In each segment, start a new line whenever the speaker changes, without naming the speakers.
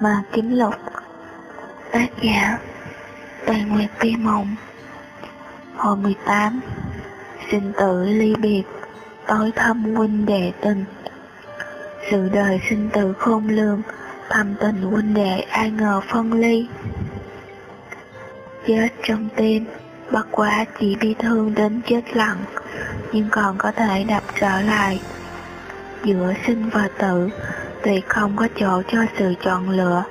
Mà kiếm lục, Tác giả, Tây Nguyệt Vi Mộng. Hồi 18 Sinh tử ly biệt, Tối thâm huynh đệ tình. Sự đời sinh tử khôn lường Thầm tình huynh đệ ai ngờ phân ly. Chết trong tim, Bất quá chỉ bị thương đến chết lặng, Nhưng còn có thể đập trở lại. Giữa sinh và tử tuy không có chỗ cho sự chọn lựa,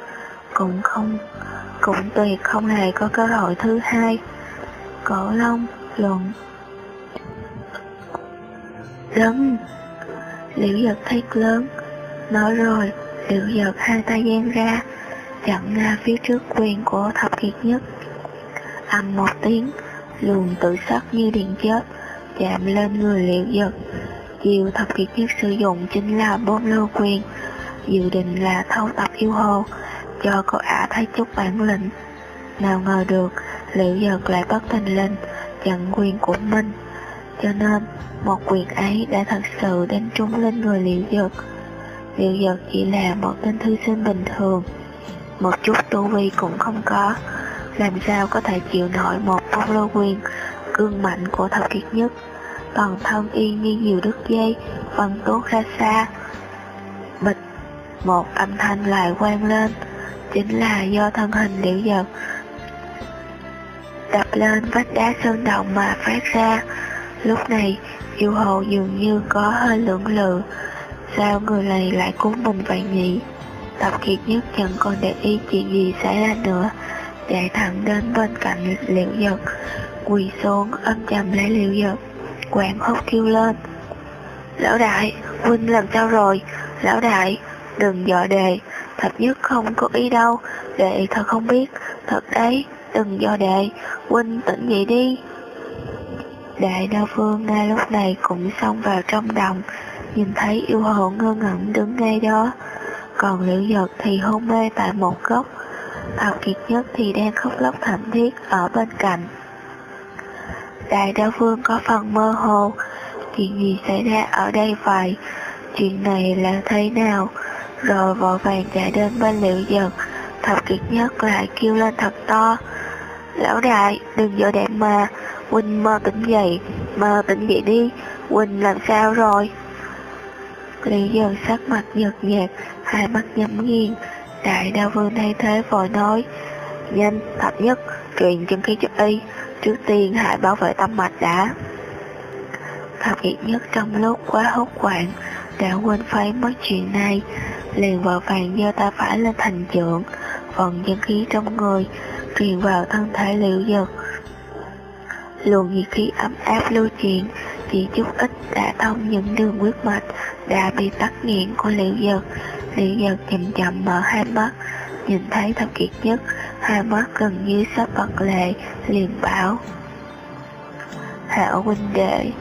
Cũng không Cũng tùy không hề có cơ hội thứ hai. Cổ Long luận, Lớn, Liễu giật thét lớn, Nói rồi, Liễu giật hai tay gian ra, Chặn ra phía trước quyền của thập kiệt nhất. Âm một tiếng, Luồng tự sắc như điện chết Chạm lên người liễu giật chiều thập kiệt nhất sử dụng chính là bom lô quyền Dự định là thâu tập yêu hồ Cho cô ả thấy chút bản lĩnh. Nào ngờ được Liễu giật lại bất tình linh Chặn quyền của mình. Cho nên, một quyền ấy đã thật sự đánh trúng lên người liễu giật liễu giật chỉ là một tên thư sinh bình thường. Một chút tu vi cũng không có. Làm sao có thể chịu nổi một phong lô quyền, cương mạnh của thập kiệt nhất? Toàn thân y như nhiều đứt dây văng tốt ra xa một âm thanh lại vang lên, chính là do thân hình liễu giật đập lên vách đá sơn động mà phát ra. Lúc này, yêu hồ dường như có hơi lưỡng lự, sao người này lại cứu mình vậy nhỉ? Tập kiệt nhất chẳng còn để ý chuyện gì xảy ra nữa. Chạy thẳng đến bên cạnh liễu giật quỳ xuống ôm chầm lấy liễu giật quảng hốt kêu lên. Lão đại, huynh làm sao rồi? Lão đại đừng dọ đề. Thập nhất không có ý đâu. Đệ thật không biết. Thật đấy, đừng dọa đệ huynh tỉnh dậy đi. Đại đao phương ngay lúc này cũng xông vào trong đồng, nhìn thấy yêu hồ ngơ ngẩn đứng ngay đó. Còn liễu giật thì hôn mê tại một góc. Thảo kiệt nhất thì đang khóc lóc thảm thiết ở bên cạnh. Đại đao vương có phần mơ hồ. Chuyện gì xảy ra ở đây vậy? Chuyện này là thế nào? Rồi vội vàng chạy đến bên liệu dần thập kiệt nhất lại kêu lên thật to lão đại đừng vội đẹp mà huynh mơ tỉnh dậy mơ tỉnh dậy đi huynh làm sao rồi liệu dần sắc mặt nhợt nhạt, hai mắt nhắm nghiêng. Đại đao vương thay thế vội nói, nhanh, thập nhất, truyền chân khí cho y, trước tiên hãy bảo vệ tâm mạch đã. Thập kiệt nhất trong lúc quá hốt hoảng, đã quên phái mất chuyện này, liền vội vàng giơ tay phải lên thành trượng, phần chân khí trong người, truyền vào thân thể liệu dực. Luồng nhiệt khí ấm áp lưu truyền chỉ chút ít đã thông những đường huyết mạch đã bị tắc nghẽn của liệu dực. liệu dực chậm chậm mở hai mắt nhìn thấy thập kiệt nhất hai mắt gần như sắp bật lệ liền bảo hảo huynh đệ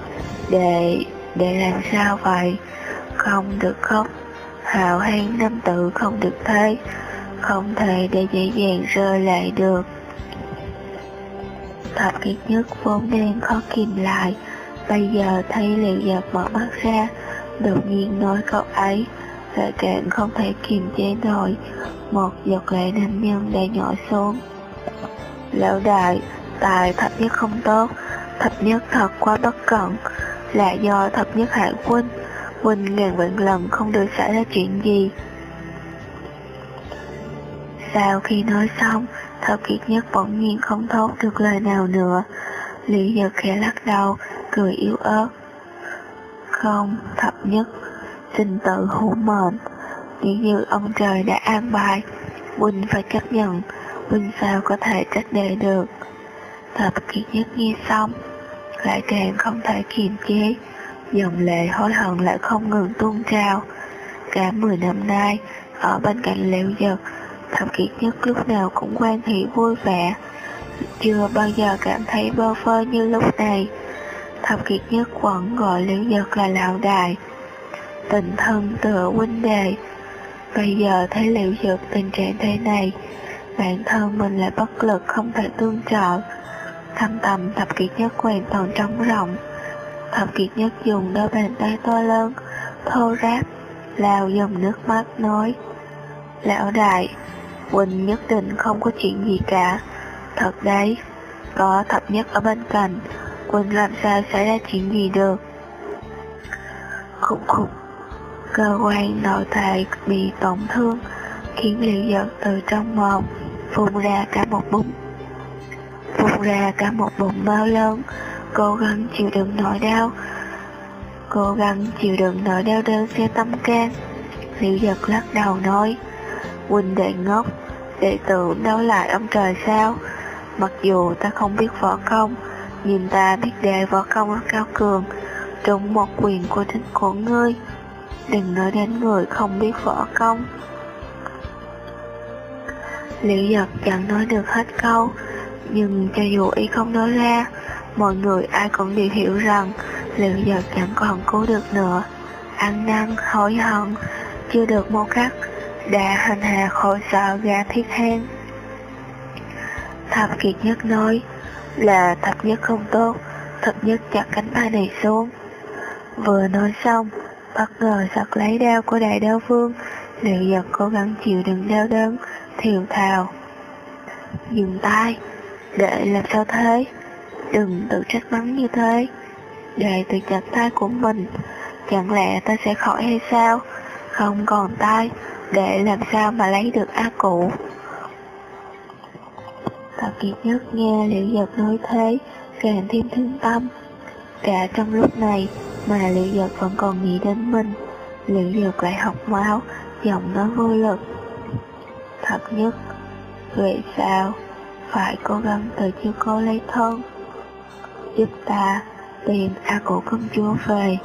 đệ đệ làm sao vậy không được khóc hạo hán nam tử không được thế, không thể để dễ dàng rơi lại được. Thập kiệt nhất vốn đang khó kìm lại, bây giờ thấy liệu giật mở mắt ra, đột nhiên nói câu ấy lại càng không thể kiềm chế nổi. Một giọt lệ nam nhân đã nhỏ xuống. Lão đại, tài thập nhất không tốt, thập nhất thật quá bất cẩn, là do thập nhất hạ huynh huynh ngàn vạn lần không được xảy ra chuyện gì. Sau khi nói xong, thập kiệt nhất bỗng nhiên không thốt được lời nào nữa. Lý giật khẽ lắc đầu, cười yếu ớt. Không, thập nhất sinh tự hữu mệnh. Chỉ như ông trời đã an bài huynh phải chấp nhận. Huynh sao có thể trách đề được? Thập kiệt nhất nghe xong, lại càng không thể kiềm chế dòng lệ hối hận lại không ngừng tuôn trào. Cả mười năm nay, ở bên cạnh liệu giật thập kiệt nhất lúc nào cũng quan hệ vui vẻ. Chưa bao giờ cảm thấy bơ phơ như lúc này. Thập kiệt nhất vẫn gọi liễu giật là lão đại. Tình thân tựa huynh đệ. Bây giờ thấy liễu giật tình trạng thế này, bản thân mình lại bất lực không thể tương trợ. Thâm tâm thập kiệt nhất hoàn toàn trống rộng Phạm kiệt nhất dùng đôi bàn tay to lớn thô ráp lao dòng nước mắt nói Lão đại, Quỳnh nhất định không có chuyện gì cả. Thật đấy, có thập nhất ở bên cạnh Quỳnh làm sao xảy ra chuyện gì được? Khúc khúc Cơ quan nội tạng bị tổn thương Khiến liệu giật từ trong mồm Phun ra cả một bụng. Phun ra cả một bụng bao lớn Cố gắng chịu đựng nỗi đau. Cố gắng chịu đựng nỗi đau đớn xe tâm can. Liễu giật lắc đầu nói Huynh đệ ngốc, Đệ tử đấu lại ông trời sao? Mặc dù ta không biết võ công, Nhưng ta biết đệ võ công rất cao cường, trúng một quyền của thính của ngươi. Đừng nói đến người không biết võ công. Liễu giật chẳng nói được hết câu, Nhưng cho dù y không nói ra Mọi người ai cũng đều hiểu rằng liệu giờ chẳng còn cứu được nữa. Ăn năn, hối hận Chưa được một khắc Đã hành hạ khổ sở gà thiết hen Thập kiệt nhất nói Là thập nhất không tốt Thập nhất chặt cánh tay này xuống. Vừa nói xong bất ngờ giật lấy đao của đại đao vương Liệu giật cố gắng chịu đựng đau đớn Thiều thào. Dừng tay Để làm sao thế? Đừng tự trách mắng như thế. Để tự chặt tay của mình, Chẳng lẽ ta sẽ khỏi hay sao? Không còn tay, Để làm sao mà lấy được a cụ? Thập kiệt nhất nghe liệu giật nói thế, Càng thêm thương tâm. Cả trong lúc này mà liệu giật vẫn còn nghĩ đến mình liệu giật lại học máu, giọng nói vô lực. Thật nhất, vậy sao? Phải cố gắng tự chưa cố lấy thân giúp ta tìm a cổ công chúa về.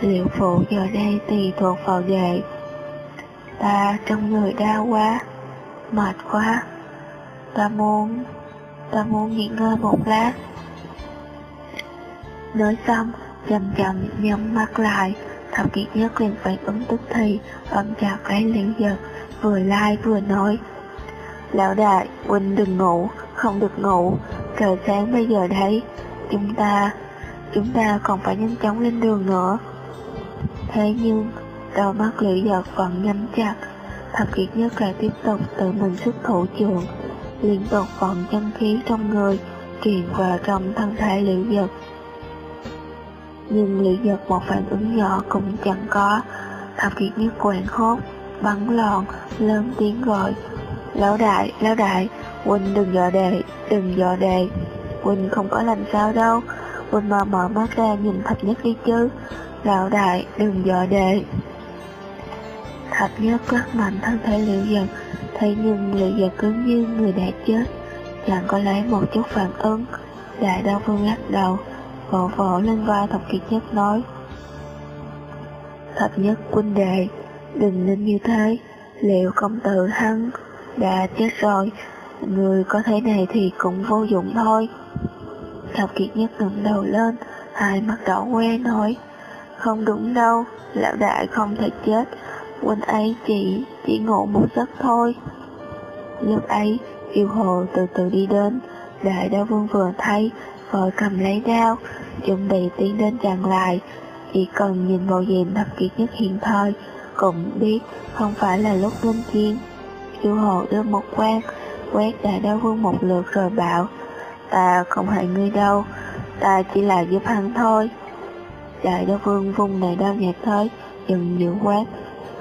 Liệu phụ giờ đây tùy thuộc vào đệ. Ta trong người đau quá, mệt quá. Ta muốn ta muốn nghỉ ngơi một lát. Nói xong, chậm chậm nhắm mắt lại. Thập kiệt nhất liền phản ứng tức thì, ôm chặt lấy liễu giật vừa lai vừa nói. Lão đại, huynh đừng ngủ, không được ngủ. Trời sáng bây giờ đấy chúng ta chúng ta còn phải nhanh chóng lên đường nữa. Thế nhưng đôi mắt lửa giật vẫn nhắm chặt. Thập kiệt nhất lại tiếp tục tự mình xuất thủ trường, liên tục vận chân khí trong người, truyền vào trong thân thể liễu giật nhưng lý giật một phản ứng nhỏ cũng chẳng có. Thập kiệt nhất quảng hốt, bắn lòn, lớn tiếng gọi, lão đại lão đại, huynh đừng dọ đề đừng dọ đề quỳnh không có làm sao đâu. Quỳnh mà mở mắt ra nhìn thập nhất đi chứ. Lão đại đừng dọa đề. Thập nhất rất mạnh thân thể liệu dần, thế nhưng liệu dần cứ như người đã chết chẳng có lấy một chút phản ứng. Đại đau phương lắc đầu vỗ vỗ lên vai thập kiệt nhất nói thập nhất quân đệ đừng nên như thế. Liệu công tử hắn đã chết rồi người có thế này thì cũng vô dụng thôi thập kiệt nhất ngẩng đầu lên hai mắt đỏ que nói không đúng đâu lão đại không thể chết huynh ấy chỉ chỉ ngủ một giấc thôi lúc ấy yêu hồ từ từ đi đến đại đao vương vừa thấy vội cầm lấy đao, chuẩn bị tiến đến chặn lại. Chỉ cần nhìn vào diện thập kiệt nhất hiện thời, cũng biết không phải là lúc lên chiến. yêu hồ đưa một quan, quét đại đao vương một lượt rồi bảo, ta không hại ngươi đâu, ta chỉ là giúp hắn thôi. Đại đao vương vung đại đao nhạt tới, dừng dữ quát.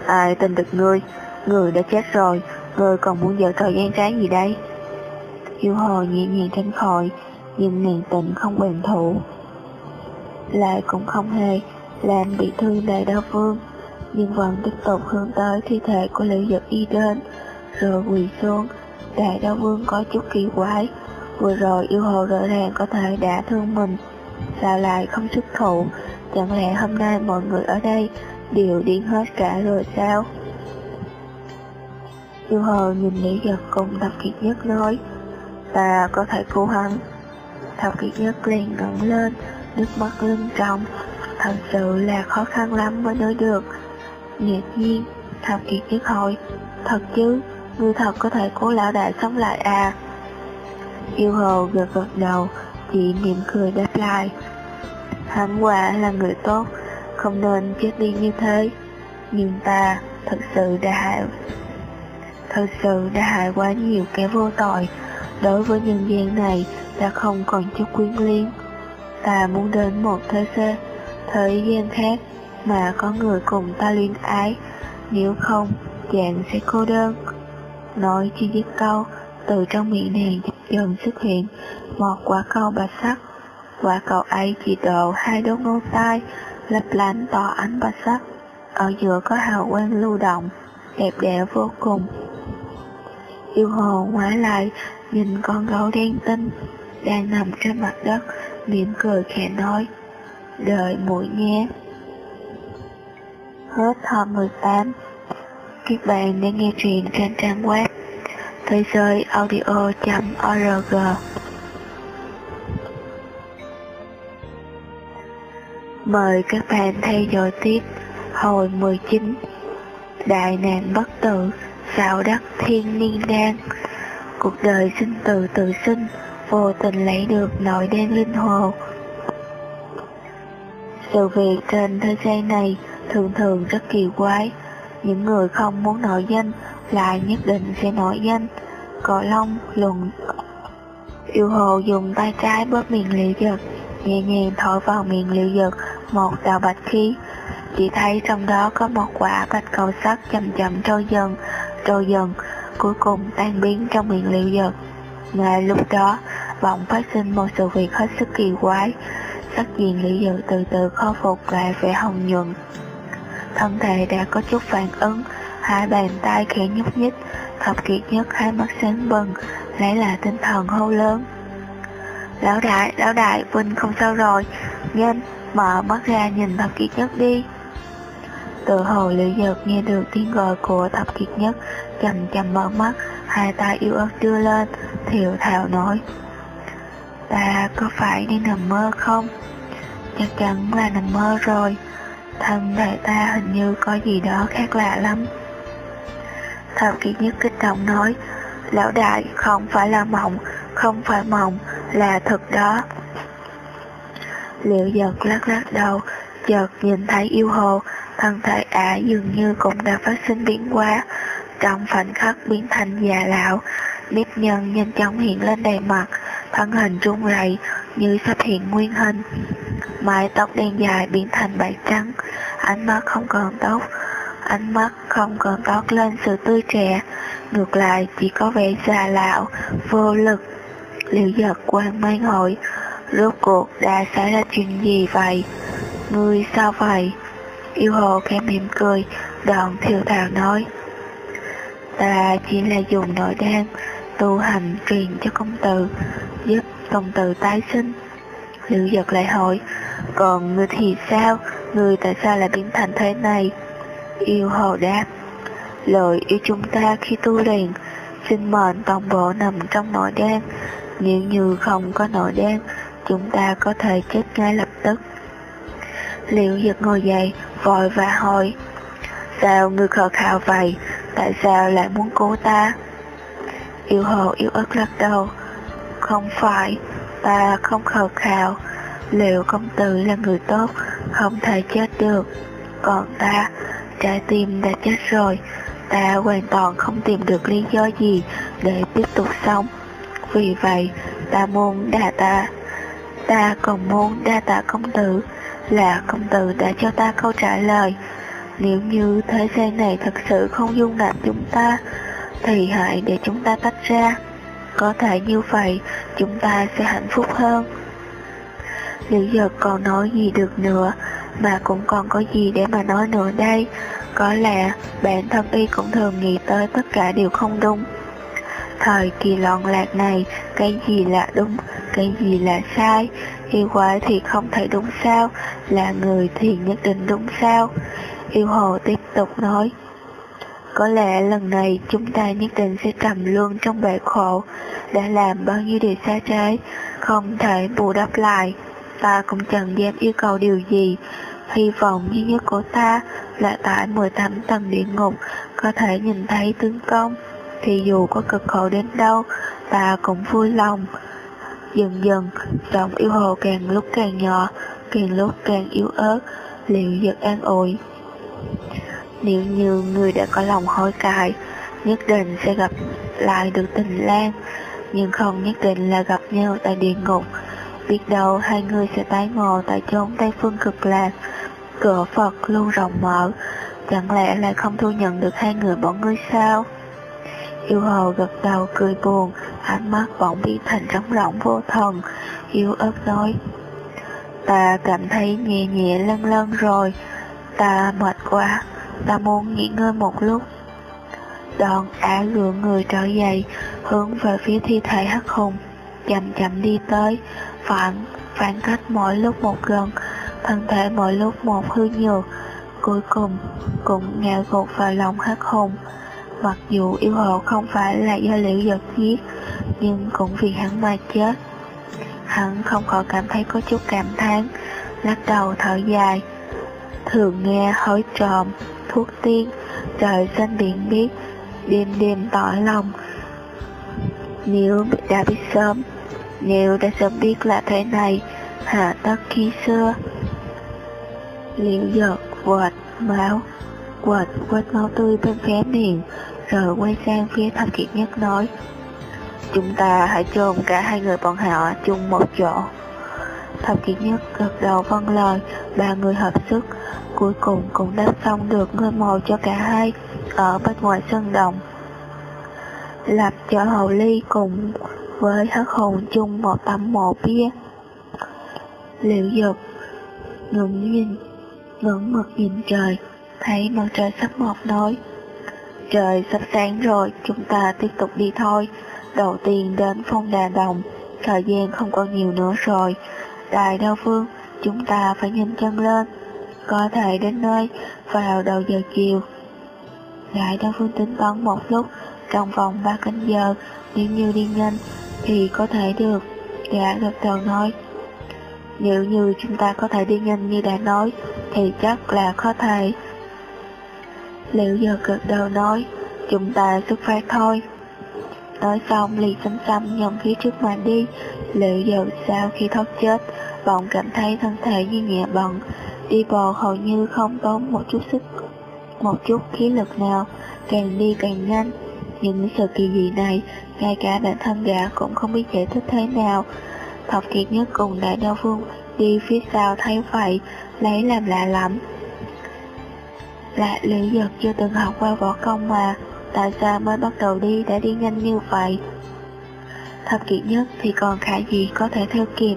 Ai tin được ngươi, người đã chết rồi, ngươi còn muốn dở thời gian trái gì đây? Yêu hồ nhẹ nhàng tránh khỏi, nhưng nàng tình không bền thủ. Lại cũng không hề làm bị thương đại đao vương, nhưng vẫn tiếp tục hướng tới thi thể của lữ giật y đến, rồi quỳ xuống. Đại đao vương có chút kỳ quái, vừa rồi yêu hồ rõ ràng có thể đã thương mình, sao lại không xuất thủ, chẳng lẽ hôm nay mọi người ở đây đều điên hết cả rồi sao? Yêu hồ nhìn Lý giật cùng Thập kiệt nhất nói, ta có thể cứu hắn Thập kiệt nhất liền ngẩng lên, nước mắt lưng trọng. Thật sự là khó khăn lắm mới nói được. nhiệt nhiên, thập kiệt nhất hỏi, thật chứ, ngươi thật có thể cố lão đại sống lại à? Yêu hầu gật gật đầu, chỉ mỉm cười đáp lại. Hắn quả là người tốt, không nên chết đi như thế. Nhưng ta thật sự đã hại Thật sự đã hại quá nhiều kẻ vô tội Đối với nhân gian này ta không còn chút quyến liên Ta muốn đến một thế giới Thời gian khác mà có người cùng ta liên ái Nếu không chàng sẽ cô đơn Nói chi dứt câu Từ trong miệng nàng dần xuất hiện. Một quả cầu bạch sắc, Quả cầu ấy chỉ độ hai đốt ngón tay, Lấp lánh tỏ ánh bạch sắc. Ở giữa có hào quang lưu động, Đẹp đẽ vô cùng. Yêu hồ ngoái lại, Nhìn con gấu đen tinh Đang nằm trên mặt đất, mỉm cười khẽ nói, Đợi mũi nhé. Hết thơ 18 Các bạn đang nghe truyện trên trang web thế giới audio.org Mời các bạn theo dõi tiếp hồi 19 Đại nạn bất tử, xạo đắc thiên niên đan Cuộc đời sinh từ tự sinh, vô tình lấy được nội đen linh hồ Sự việc trên thế gian này thường thường rất kỳ quái. Những người không muốn nổi danh lại nhất định sẽ nổi danh. Cỏ lông luận, Yêu hồ dùng tay trái bóp miệng liệu giật, Nhẹ nhàng thổi vào miệng liệu giật, một đạo bạch khí. Chỉ thấy trong đó có một quả bạch cầu sắt chậm chậm trôi dần Trôi dần, Cuối cùng tan biến trong miệng liệu giật. Ngay lúc đó, Bỗng phát sinh một sự việc hết sức kỳ quái. Sắc diện liệu giật từ từ khôi phục lại vẻ hồng nhuận. Thân thể đã có chút phản ứng. Hai bàn tay khẽ nhúc nhích Thập kiệt nhất hai mắt sáng bừng Lấy là tinh thần hô lớn. Lão đại, lão đại, Vinh không sao rồi. Nhanh, mở mắt ra nhìn thập kiệt nhất đi. Từ hồ liệu giật nghe được tiếng gọi của thập kiệt nhất Chầm chầm mở mắt Hai tay yêu ớt đưa lên Thiệu thảo nói Ta có phải đi nằm mơ không? Chắc chắn là nằm mơ rồi. Thân thể ta hình như có gì đó khác lạ lắm. Thập kiệt nhất kích động nói, Lão đại, không phải là mộng, Không phải mộng, Là thật đó. Liệu giật lắc lắc đầu, Chợt nhìn thấy yêu hồ, Thân thể ả dường như cũng đã phát sinh biến hóa, Trong khoảnh khắc biến thành già lão. Nếp nhân nhanh chóng hiện lên đầy mặt, Thân hình run rẩy như sắp hiện nguyên hình. Mái tóc đen dài biến thành bạc trắng. Ánh mắt không còn tóc Ánh mắt không còn toát lên sự tươi trẻ. Ngược lại, chỉ có vẻ già lão, Vô lực Liệu giật quan mấy hội Rốt cuộc đã xảy ra chuyện gì vậy? Ngươi sao vậy? Yêu hồ khẽ mỉm cười, Đoạn thiêu thảo nói. Ta chỉ là dùng nội đan Tu hành truyền cho công tử, Giúp công tử tái sinh. Liệu giật lại hỏi, Còn ngươi thì sao? Ngươi tại sao lại biến thành thế này? Yêu hồ đáp, Lời yêu chúng ta khi tu luyện, Sinh mệnh toàn bộ nằm trong nội đan. Nếu như không có nội đan, Chúng ta có thể chết ngay lập tức. Liệu giật ngồi dậy, Vội và hỏi, Sao ngươi khờ khạo vậy? Tại sao lại muốn cứu ta? Yêu hồ yêu ớt lắc đầu, Không phải Ta không khờ khạo. Liệu công tử là người tốt, Không thể chết được. Còn ta, Trái tim đã chết rồi. Ta hoàn toàn không tìm được lý do gì Để tiếp tục sống. Vì vậy, ta muốn đà ta. Ta còn muốn đa tạ công tử. Là công tử đã cho ta câu trả lời. Nếu như thế gian này thật sự không dung nạp chúng ta, Thì hãy để chúng ta tách ra. Có thể như vậy, chúng ta sẽ hạnh phúc hơn. Liệu giờ còn nói gì được nữa, Mà cũng còn có gì để mà nói nữa đây? Có lẽ bản thân y cũng thường nghĩ tới tất cả đều không đúng. Thời kỳ loạn lạc này, Cái gì là đúng, Cái gì là sai? Yêu quái thì không thể đúng sao, Là người thì nhất định đúng sao? Yêu hồ tiếp tục nói. Có lẽ lần này chúng ta nhất định sẽ trầm luôn trong bể khổ. Đã làm bao nhiêu điều sai trái, Không thể bù đắp lại. Ta cũng chẳng dám yêu cầu điều gì. Hy vọng duy nhất của ta là tại 18 tầng địa ngục có thể nhìn thấy tướng công. Thì dù có cực khổ đến đâu, ta cũng vui lòng. Dần dần, giọng yêu hồ càng lúc càng nhỏ, càng lúc càng yếu ớt, liệu giật an ủi. Nếu như người đã có lòng hối cải, nhất định sẽ gặp lại được tình lang, nhưng không nhất định là gặp nhau tại địa ngục. Biết đâu hai người sẽ tái ngộ tại chốn Tây Phương cực lạc, cửa Phật luôn rộng mở, chẳng lẽ lại không thu nhận được hai người bọn ngươi sao? Yêu hồ gật đầu cười buồn, ánh mắt bỗng biến thành trống rỗng vô thần, yêu ớt nói. Ta cảm thấy nhẹ nhẹ lân lân rồi, ta mệt quá, ta muốn nghỉ ngơi một lúc. đoàn ả gượng người trở dậy, hướng về phía thi thể hắc hùng, chậm chậm đi tới, phản, phản cách mỗi lúc một gần, thân thể mỗi lúc một hư nhược, cuối cùng cũng ngã gục vào lòng hắc hùng. Mặc dù yêu hộ không phải là do liễu giật giết, nhưng cũng vì hắn mà chết. Hắn không khỏi cảm thấy có chút cảm thán, lắc đầu thở dài. Thường nghe hối trộm, thuốc tiên, trời xanh biển biết, đêm đêm tỏi lòng. Nếu đã biết sớm, nếu đã sớm biết là thế này, hạ tất khi xưa. Liễu giật quệt máu, quệt quét máu tươi bên khóe miệng, rồi quay sang phía thập kiệt nhất nói. Chúng ta hãy chôn cả hai người bọn họ chung một chỗ. Thập kiệt nhất gật đầu vâng lời, ba người hợp sức, cuối cùng cũng đáp xong được ngôi mộ cho cả hai ở bên ngoài sân đồng. Lập cho hậu ly cùng với hắc hồn chung một tấm mộ bia. Liệu dục ngưỡng nhìn, ngưỡng mực nhìn trời, thấy mặt trời sắp mọc nói. Trời sắp sáng rồi, chúng ta tiếp tục đi thôi. Đầu tiên đến phong đà đồng, thời gian không còn nhiều nữa rồi. Đại đao phương, chúng ta phải nhanh chân lên. Có thể đến nơi vào đầu giờ chiều. Đại đa phương tính toán một lúc, trong vòng 3 canh giờ, nếu như đi nhanh thì có thể được. Gã gật đầu nói. Nếu như chúng ta có thể đi nhanh như đã nói, thì chắc là có thể. Liệu giờ gật đầu nói, chúng ta xuất phát thôi. Nói xong liền xăm xăm nhầm phía trước mà đi, liệu giờ sau khi thoát chết, bọn cảm thấy thân thể như nhẹ bận, đi bò hầu như không tốn một chút sức, một chút khí lực nào, càng đi càng nhanh. những sự kỳ dị này, ngay cả bản thân gã cũng không biết giải thích thế nào. Thọc kiệt nhất cùng đại đao phương đi phía sau thấy vậy, lấy làm lạ lắm. Lạ liễu giật chưa từng học qua võ công mà, tại sao mới bắt đầu đi đã đi nhanh như vậy? Thập kiệt nhất thì còn khả gì có thể theo kịp,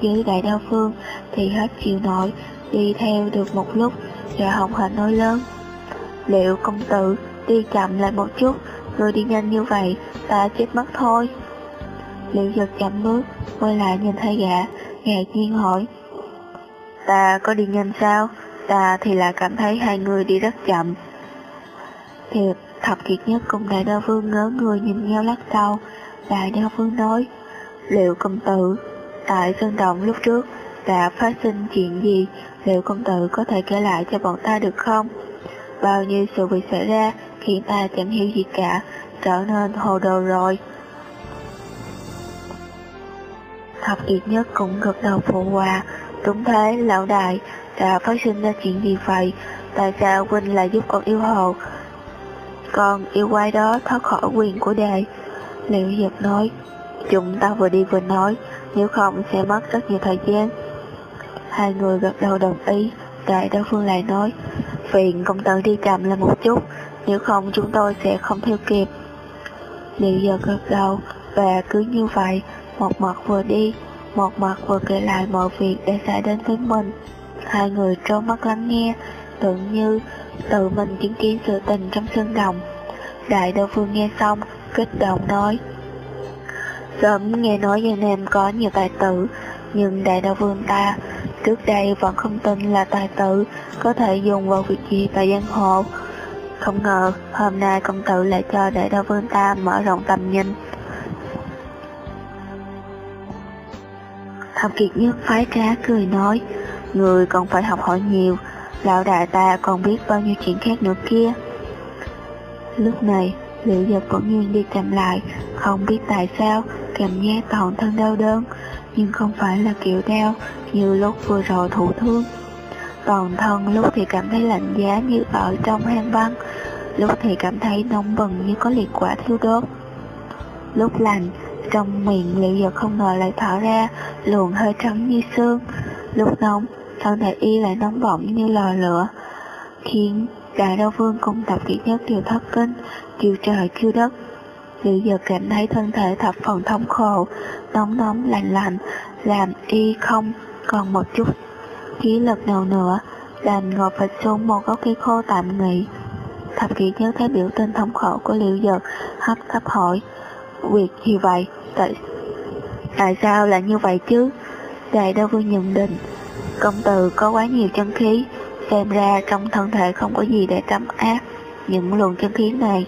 dưới đại đao phương thì hết chịu nổi, đi theo được một lúc, rồi hồng hển nói lớn. Liệu công tử đi chậm lại một chút, rồi đi nhanh như vậy, ta chết mất thôi. Liệu giật chậm bước, quay lại nhìn thấy gã, ngạc nhiên hỏi. Ta có đi nhanh sao? Ta thì là cảm thấy hai người đi rất chậm. Thiệt, thập kiệt nhất cùng đại đa vương ngớ người nhìn nhau lắc đầu. Đại đa vương nói, liệu công tử, tại sơn động lúc trước, đã phát sinh chuyện gì, liệu công tử có thể kể lại cho bọn ta được không? Bao nhiêu sự việc xảy ra khiến ta chẳng hiểu gì cả, trở nên hồ đồ rồi. Thập kiệt nhất cũng gật đầu phụ hòa, đúng thế, lão đại, đã phát sinh ra chuyện gì vậy? Tại sao huynh lại giúp con yêu hồ? Con yêu quái đó thoát khỏi quyền của đệ? Liệu giật nói, chúng ta vừa đi vừa nói, nếu không sẽ mất rất nhiều thời gian. Hai người gật đầu đồng ý, đại đa phương lại nói, phiền công tử đi chậm lên một chút, nếu không chúng tôi sẽ không theo kịp. Liệu giờ gật đầu, và cứ như vậy, một mặt vừa đi, một mặt vừa kể lại mọi việc đã xảy đến với mình. Hai người trố mắt lắng nghe, tưởng như tự mình chứng kiến sự tình trong sân đồng. Đại đô phương nghe xong, kích động nói. Sớm nghe nói Giang Nam có nhiều tài tử, nhưng đại đô vương ta trước đây vẫn không tin là tài tử có thể dùng vào việc gì tại giang hồ. Không ngờ hôm nay công tử lại cho đại đô vương ta mở rộng tầm nhìn. Thập kiệt nhất phái trá cười nói, người còn phải học hỏi nhiều, lão đại ta còn biết bao nhiêu chuyện khác nữa kia. Lúc này, liệu dật bỗng nhiên đi chậm lại, không biết tại sao, cảm giác toàn thân đau đớn, nhưng không phải là kiểu đau như lúc vừa rồi thủ thương. toàn thân lúc thì cảm thấy lạnh giá như ở trong hang băng, lúc thì cảm thấy nóng bừng như có liệt quả thiêu đốt. Lúc lạnh, trong miệng liệu giật không ngờ lại thở ra luồng hơi trắng như xương, lúc nóng, thân thể y lại nóng bỏng như lò lửa, khiến đại đô vương cùng tập kỹ nhất đều thất kinh, kêu trời kêu đất. Liệu giờ cảm thấy thân thể thập phần thống khổ, nóng nóng lạnh lạnh, làm y không còn một chút khí lực nào nữa, đành ngồi phịch xuống một gốc cây khô tạm nghỉ. Thập kỷ nhớ thấy biểu tình thống khổ của liệu dật hấp thấp hỏi, việc gì vậy? Tại, tại sao lại như vậy chứ? Đại đô vương nhận định, công tử có quá nhiều chân khí, xem ra trong thân thể không có gì để trấn áp những luồng chân khí này.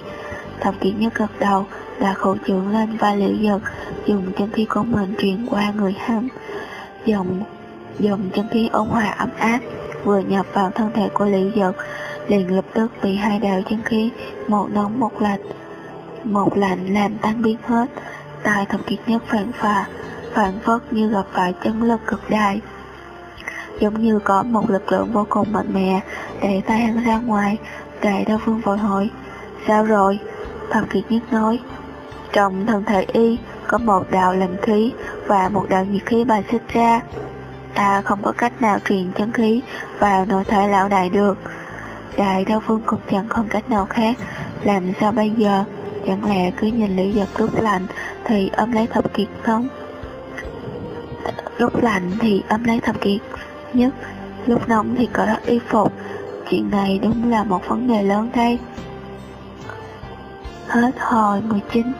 Thập kỷ nhất gật đầu, là khẩu trưởng lên và liệu dật dùng chân khí của mình truyền qua người hắn. giọng dòng chân khí ôn hòa ấm áp vừa nhập vào thân thể của Lý dực liền lập tức bị hai đạo chân khí, một nóng một lạnh, một lạnh làm tan biến hết. tài thập kiệt nhất phản phà, phản phất như gặp phải chân lực cực đại. Giống như có một lực lượng vô cùng mạnh mẽ để tay hắn ra ngoài, đại đa phương vội hỏi, sao rồi? Thập kiệt nhất nói, trong thân thể y có một đạo lạnh khí và một đạo nhiệt khí bài xích ra, ta không có cách nào truyền chân khí vào nội thể lão đại được. Đại đau phương cũng chẳng còn cách nào khác, làm sao bây giờ? Chẳng lẽ cứ nhìn Lý giật lúc lạnh thì ôm lấy thập kiệt không? Lúc lạnh thì ôm lấy thập kiệt nhất, lúc nóng thì có y phục. Chuyện này đúng là một vấn đề lớn đây. Hết hồi 19